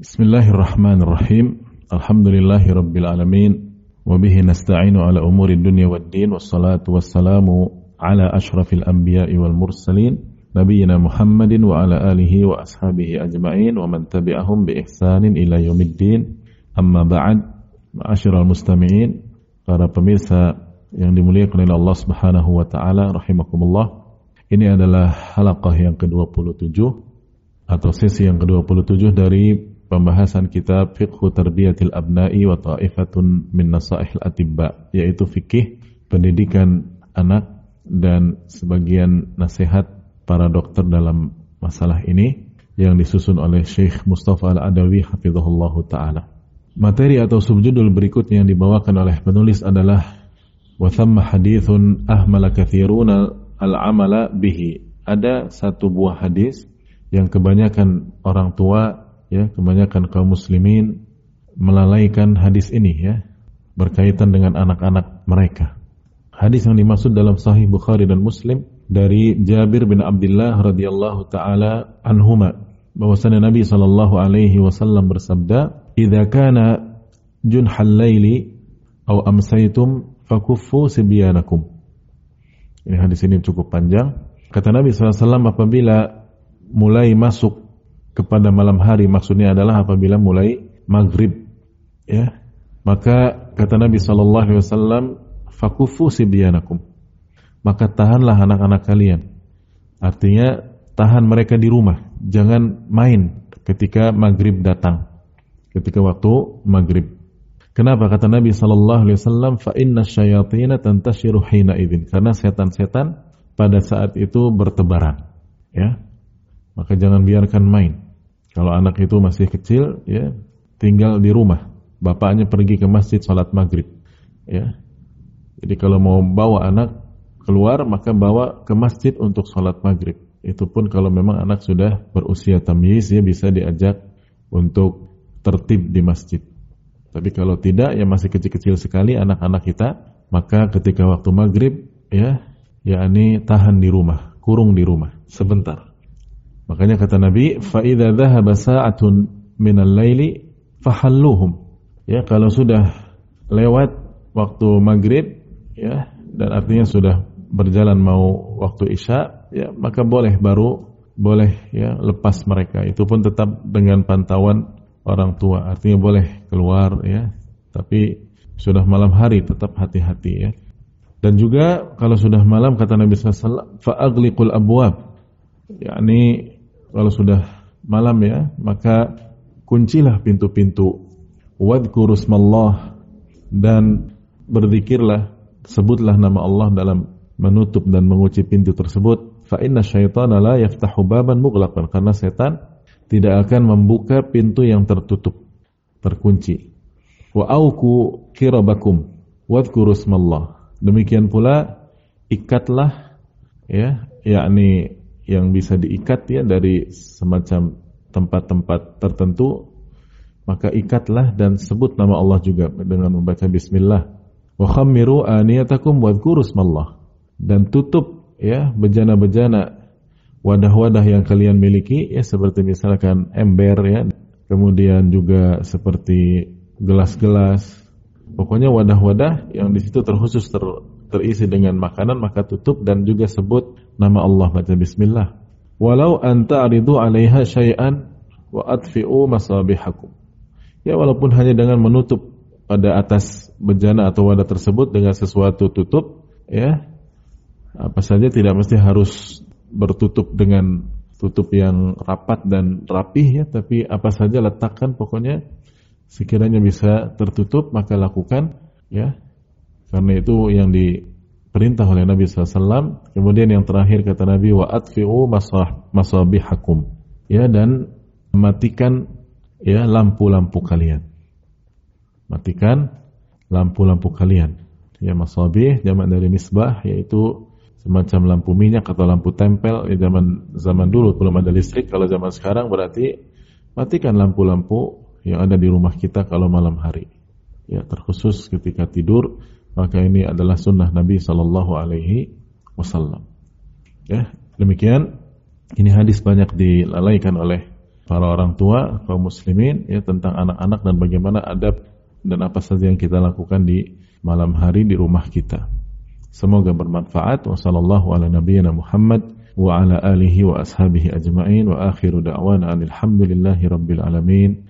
Bismillahirrahmanirrahim. Alhamdulillahirabbil alamin wa bihi nasta'inu ala umuri dunya waddin wassalatu wassalamu ala asyrafil anbiya'i wal mursalin nabiyyina Muhammadin wa ala alihi wa ashabihi ajma'in wa man tabi'ahum bi ihsanin ila yaumiddin. Amma ba'd, ma'asyiral mustami'in, para pemirsa yang dimuliakan oleh Allah Subhanahu wa taala rahimakumullah. Ini adalah halaqah yang ke-27 atau sesi yang ke-27 dari pembahasan kitab Fiqhu Tarbiyatil Abna'i wa Ta'ifatun min Nasaihil Atibba yaitu fikih pendidikan anak dan sebagian nasihat para dokter dalam masalah ini yang disusun oleh Syekh Mustafa Al-Adawi hafizahullah taala. Materi atau subjudul berikutnya yang dibawakan oleh penulis adalah wa thamma hadithun ahmala kathiruna al-amala bihi. Ada satu buah hadis yang kebanyakan orang tua ya, kebanyakan kaum muslimin melalaikan hadis ini ya, berkaitan dengan anak-anak mereka. Hadis yang dimaksud dalam Sahih Bukhari dan Muslim dari Jabir bin Abdullah radhiyallahu taala anhuma bahwasanya Nabi sallallahu alaihi wasallam bersabda, "Idza kana junhal laili aw amsaytum fakuffu sibyanakum." Ini hadis ini cukup panjang. Kata Nabi SAW apabila mulai masuk kepada malam hari maksudnya adalah apabila mulai maghrib ya maka kata Nabi Shallallahu Alaihi Wasallam fakufu sibyanakum maka tahanlah anak-anak kalian artinya tahan mereka di rumah jangan main ketika maghrib datang ketika waktu maghrib Kenapa kata Nabi Shallallahu Alaihi Wasallam? Fa inna syayatina tantashiru hina idin. Karena setan-setan pada saat itu bertebaran. Ya, maka jangan biarkan main. Kalau anak itu masih kecil, ya tinggal di rumah. Bapaknya pergi ke masjid sholat maghrib. Ya, jadi kalau mau bawa anak keluar, maka bawa ke masjid untuk sholat maghrib. Itu pun kalau memang anak sudah berusia tamyiz, ya bisa diajak untuk tertib di masjid. Tapi kalau tidak, ya masih kecil-kecil sekali anak-anak kita, maka ketika waktu maghrib, ya, yakni tahan di rumah, kurung di rumah sebentar. Makanya kata Nabi, "Fa'idha dhahaba sa'atun minal laili fahalluhum." Ya, kalau sudah lewat waktu maghrib, ya, dan artinya sudah berjalan mau waktu isya, ya, maka boleh baru boleh ya lepas mereka. Itu pun tetap dengan pantauan orang tua. Artinya boleh keluar ya, tapi sudah malam hari tetap hati-hati ya. Dan juga kalau sudah malam kata Nabi SAW, fa'agliqul abwab. yakni kalau sudah malam ya, maka kuncilah pintu-pintu. Wadhkuru smallah dan berzikirlah, sebutlah nama Allah dalam menutup dan mengunci pintu tersebut. Fa inna syaitana la yaftahu baban mughlaqan karena setan tidak akan membuka pintu yang tertutup, terkunci. Wa auku kirabakum wadhkuru smallah. Demikian pula ikatlah ya, yakni yang bisa diikat ya dari semacam tempat-tempat tertentu maka ikatlah dan sebut nama Allah juga dengan membaca bismillah. Wa khammiru aniyatakum wadhkuru smallah. Dan tutup ya bejana-bejana wadah-wadah yang kalian miliki ya seperti misalkan ember ya kemudian juga seperti gelas-gelas pokoknya wadah-wadah yang di situ terkhusus ter, terisi dengan makanan maka tutup dan juga sebut nama Allah baca bismillah. Walau anta aridu 'alaiha syai'an wa atfi'u masabihakum. Ya walaupun hanya dengan menutup pada atas bejana atau wadah tersebut dengan sesuatu tutup ya apa saja tidak mesti harus bertutup dengan tutup yang rapat dan rapih ya, tapi apa saja letakkan pokoknya sekiranya bisa tertutup maka lakukan ya. Karena itu yang diperintah oleh Nabi SAW. Kemudian yang terakhir kata Nabi wa atfi'u masabihakum ya dan matikan ya lampu-lampu kalian. Matikan lampu-lampu kalian. Ya masabih jamak dari misbah yaitu semacam lampu minyak atau lampu tempel di zaman zaman dulu belum ada listrik kalau zaman sekarang berarti matikan lampu-lampu yang ada di rumah kita kalau malam hari ya terkhusus ketika tidur maka ini adalah sunnah Nabi Shallallahu Alaihi Wasallam ya demikian ini hadis banyak dilalaikan oleh para orang tua kaum muslimin ya tentang anak-anak dan bagaimana adab dan apa saja yang kita lakukan di malam hari di rumah kita. Semoga bermanfaat. Wassalamualaikum Muhammad wa ala alihi wa ashabihi ajma'in wa akhiru alhamdulillahi rabbil alamin.